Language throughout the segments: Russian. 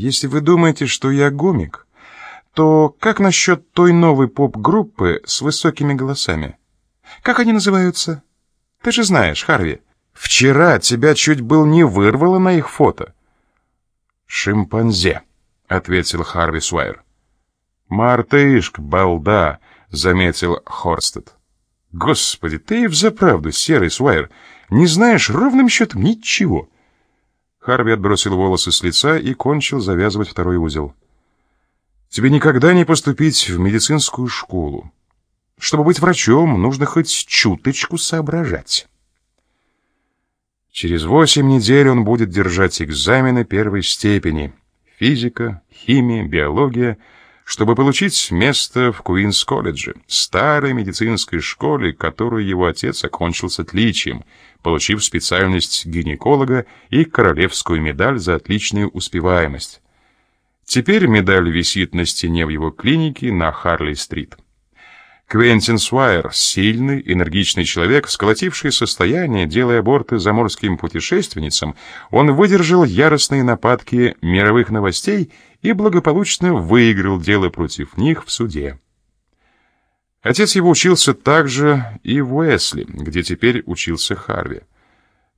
Если вы думаете, что я гомик, то как насчет той новой поп-группы с высокими голосами? Как они называются? Ты же знаешь, Харви. Вчера тебя чуть был не вырвало на их фото. «Шимпанзе», — ответил Харви Суайер. «Мартышка, балда», — заметил Хорстед. «Господи, ты и взаправду, серый Суайер, не знаешь ровным счетом ничего». Харви отбросил волосы с лица и кончил завязывать второй узел. «Тебе никогда не поступить в медицинскую школу. Чтобы быть врачом, нужно хоть чуточку соображать». Через восемь недель он будет держать экзамены первой степени — физика, химия, биология — чтобы получить место в Куинс-колледже, старой медицинской школе, которую его отец окончил с отличием, получив специальность гинеколога и королевскую медаль за отличную успеваемость. Теперь медаль висит на стене в его клинике на Харли-стрит. Квентин Суайер — сильный, энергичный человек, сколотивший состояние, делая аборты заморским путешественницам, он выдержал яростные нападки мировых новостей и благополучно выиграл дело против них в суде. Отец его учился также и в Уэсли, где теперь учился Харви.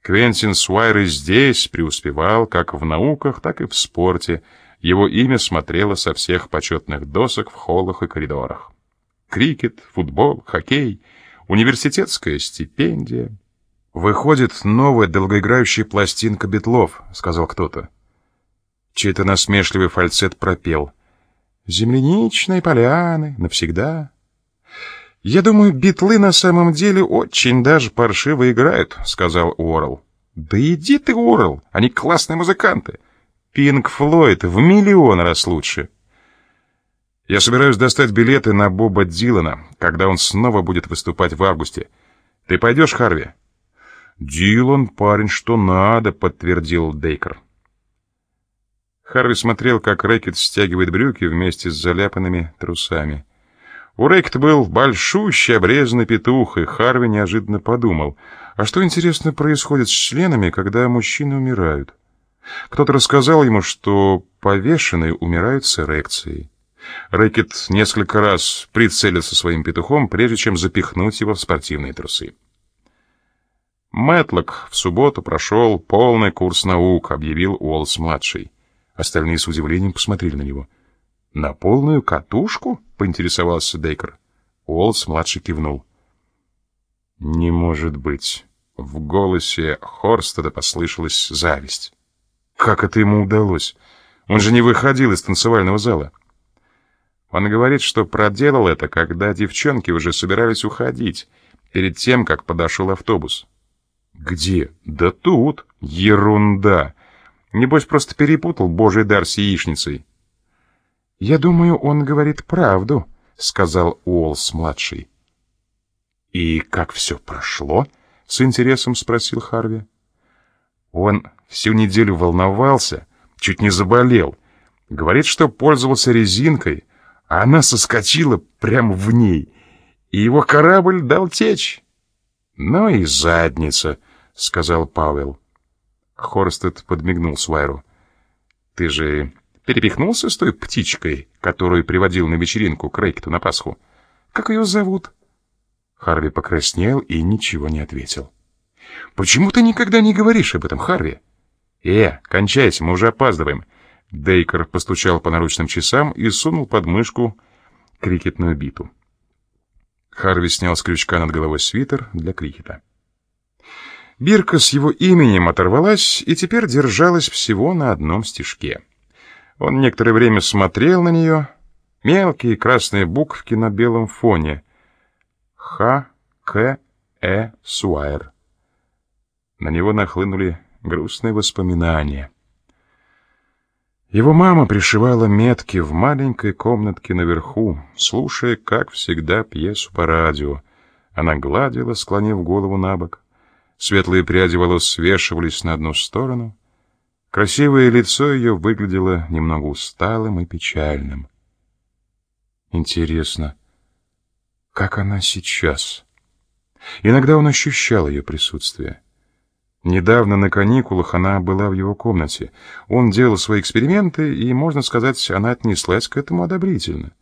Квентин Суайер и здесь преуспевал как в науках, так и в спорте. Его имя смотрело со всех почетных досок в холлах и коридорах крикет, футбол, хоккей, университетская стипендия. «Выходит новая долгоиграющая пластинка Бетлов», — сказал кто-то. Чей-то насмешливый фальцет пропел. «Земляничные поляны, навсегда». «Я думаю, битлы на самом деле очень даже паршиво играют», — сказал Уоррел. «Да иди ты, Уоррел, они классные музыканты. Пинк Флойд в миллион раз лучше». Я собираюсь достать билеты на Боба Дилана, когда он снова будет выступать в августе. Ты пойдешь, Харви?» «Дилан, парень, что надо», — подтвердил Дейкер. Харви смотрел, как Рэкет стягивает брюки вместе с заляпанными трусами. У Рэкет был большущий обрезанный петух, и Харви неожиданно подумал, а что, интересно, происходит с членами, когда мужчины умирают? Кто-то рассказал ему, что повешенные умирают с эрекцией. Рэкет несколько раз прицелился своим петухом, прежде чем запихнуть его в спортивные трусы. Мэтлок в субботу прошел полный курс наук, объявил Уоллс-младший. Остальные с удивлением посмотрели на него. «На полную катушку?» — поинтересовался Дейкер. Уоллс-младший кивнул. «Не может быть!» В голосе Хорстеда послышалась зависть. «Как это ему удалось? Он же не выходил из танцевального зала!» Он говорит, что проделал это, когда девчонки уже собирались уходить, перед тем, как подошел автобус. Где? Да тут. Ерунда. Небось, просто перепутал божий дар с яичницей. Я думаю, он говорит правду, сказал Уолс-младший. И как все прошло? С интересом спросил Харви. Он всю неделю волновался, чуть не заболел. Говорит, что пользовался резинкой, а она соскочила прямо в ней, и его корабль дал течь. «Ну и задница», — сказал Пауэлл. Хорстед подмигнул Свайру. «Ты же перепихнулся с той птичкой, которую приводил на вечеринку к на Пасху? Как ее зовут?» Харви покраснел и ничего не ответил. «Почему ты никогда не говоришь об этом, Харви?» «Э, кончайся, мы уже опаздываем. Дейкер постучал по наручным часам и сунул под мышку крикетную биту. Харви снял с крючка над головой свитер для крикета. Бирка с его именем оторвалась и теперь держалась всего на одном стежке. Он некоторое время смотрел на нее. Мелкие красные буковки на белом фоне. Х. К. Э. Суайр. На него нахлынули грустные воспоминания. Его мама пришивала метки в маленькой комнатке наверху, слушая, как всегда, пьесу по радио. Она гладила, склонив голову на бок. Светлые пряди волос свешивались на одну сторону. Красивое лицо ее выглядело немного усталым и печальным. Интересно, как она сейчас? Иногда он ощущал ее присутствие. Недавно на каникулах она была в его комнате. Он делал свои эксперименты, и, можно сказать, она отнеслась к этому одобрительно.